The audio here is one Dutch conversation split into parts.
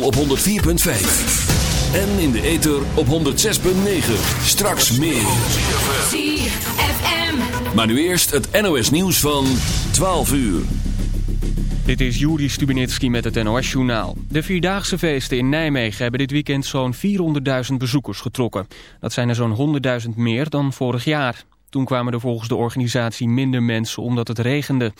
op 104.5. En in de ether op 106.9. Straks meer. ZFM. Maar nu eerst het NOS nieuws van 12 uur. Dit is Juri Stubenitski met het NOS-journaal. De Vierdaagse feesten in Nijmegen hebben dit weekend zo'n 400.000 bezoekers getrokken. Dat zijn er zo'n 100.000 meer dan vorig jaar. Toen kwamen er volgens de organisatie minder mensen omdat het regende.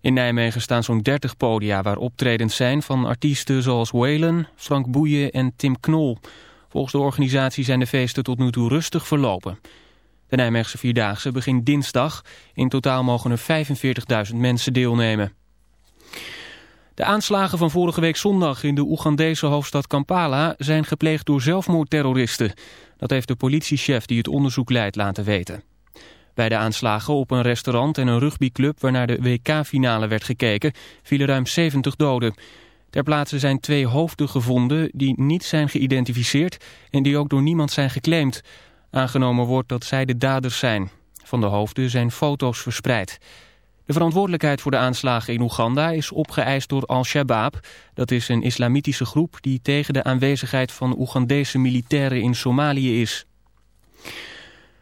In Nijmegen staan zo'n 30 podia waar optredens zijn van artiesten zoals Waylon, Frank Boeien en Tim Knol. Volgens de organisatie zijn de feesten tot nu toe rustig verlopen. De Nijmeegse Vierdaagse begint dinsdag. In totaal mogen er 45.000 mensen deelnemen. De aanslagen van vorige week zondag in de Oegandese hoofdstad Kampala zijn gepleegd door zelfmoordterroristen. Dat heeft de politiechef die het onderzoek leidt laten weten. Bij de aanslagen op een restaurant en een rugbyclub waarnaar de WK-finale werd gekeken, vielen ruim 70 doden. Ter plaatse zijn twee hoofden gevonden die niet zijn geïdentificeerd en die ook door niemand zijn geclaimd. Aangenomen wordt dat zij de daders zijn. Van de hoofden zijn foto's verspreid. De verantwoordelijkheid voor de aanslagen in Oeganda is opgeëist door Al-Shabaab. Dat is een islamitische groep die tegen de aanwezigheid van Oegandese militairen in Somalië is.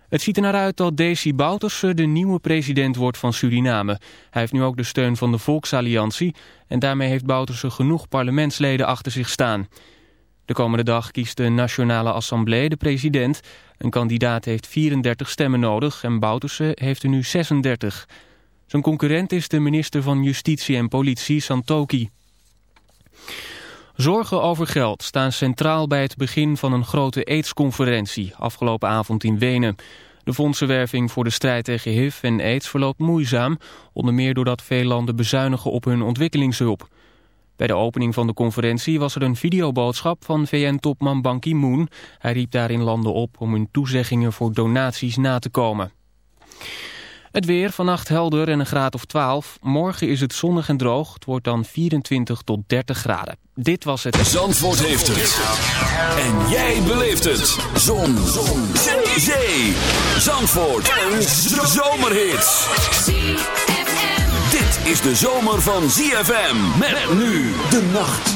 Het ziet er naar uit dat Desi Bouterse de nieuwe president wordt van Suriname. Hij heeft nu ook de steun van de Volksalliantie en daarmee heeft Bouterse genoeg parlementsleden achter zich staan. De komende dag kiest de Nationale Assemblée de president. Een kandidaat heeft 34 stemmen nodig en Bouterse heeft er nu 36. Zijn concurrent is de minister van Justitie en Politie, Santoki. Zorgen over geld staan centraal bij het begin van een grote AIDS-conferentie afgelopen avond in Wenen. De fondsenwerving voor de strijd tegen HIV en AIDS verloopt moeizaam, onder meer doordat veel landen bezuinigen op hun ontwikkelingshulp. Bij de opening van de conferentie was er een videoboodschap van VN-topman Ban Ki-moon. Hij riep daarin landen op om hun toezeggingen voor donaties na te komen. Het weer, vannacht helder en een graad of 12. Morgen is het zonnig en droog. Het wordt dan 24 tot 30 graden. Dit was het... Zandvoort heeft het. En jij beleeft het. Zon. Zon. Zee. Zee. Zandvoort. Een zomerhit. Dit is de zomer van ZFM. Met nu de nacht.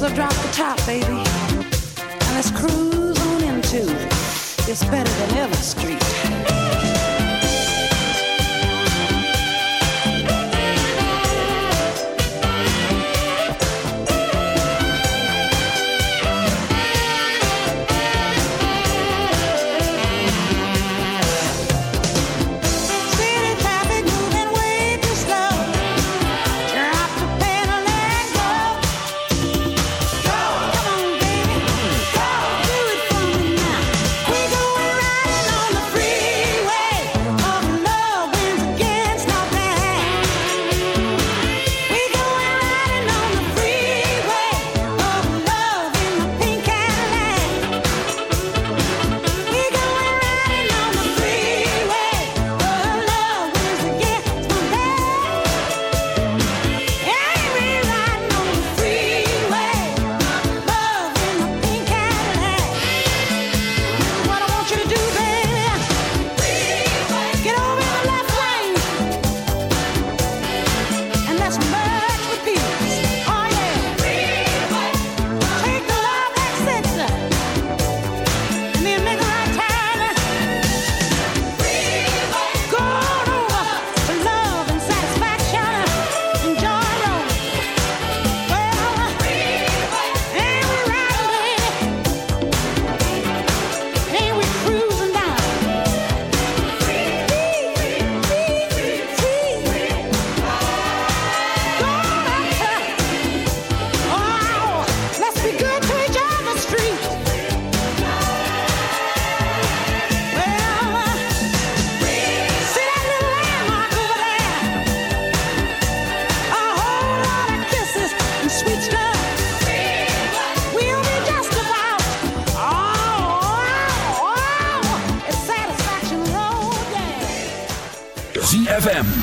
So drop the top, baby, and let's cruise on into. It's better than ever street.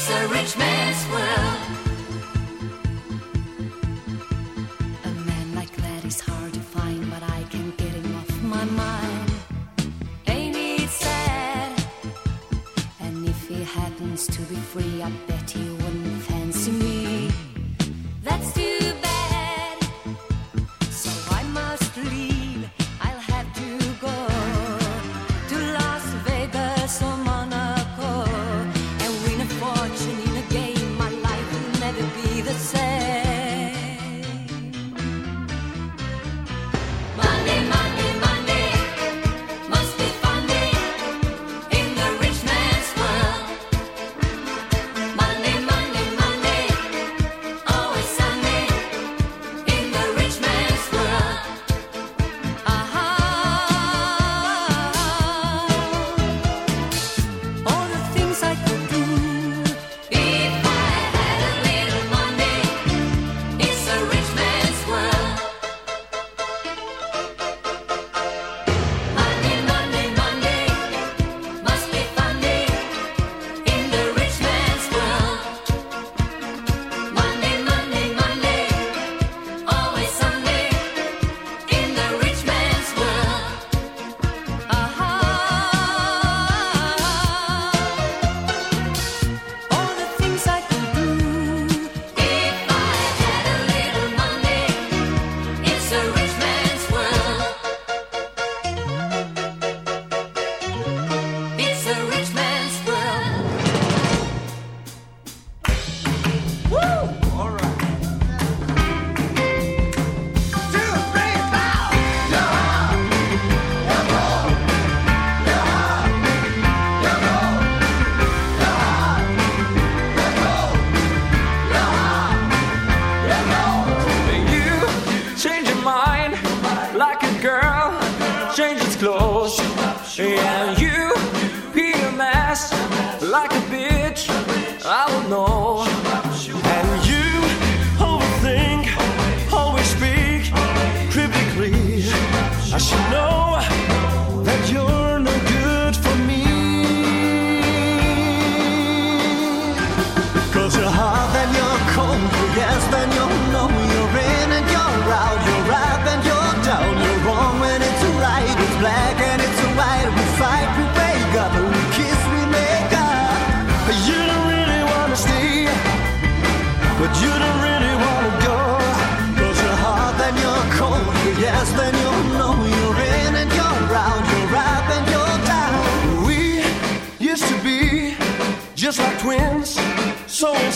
It's a rich man.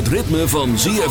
Het ritme van ZFM.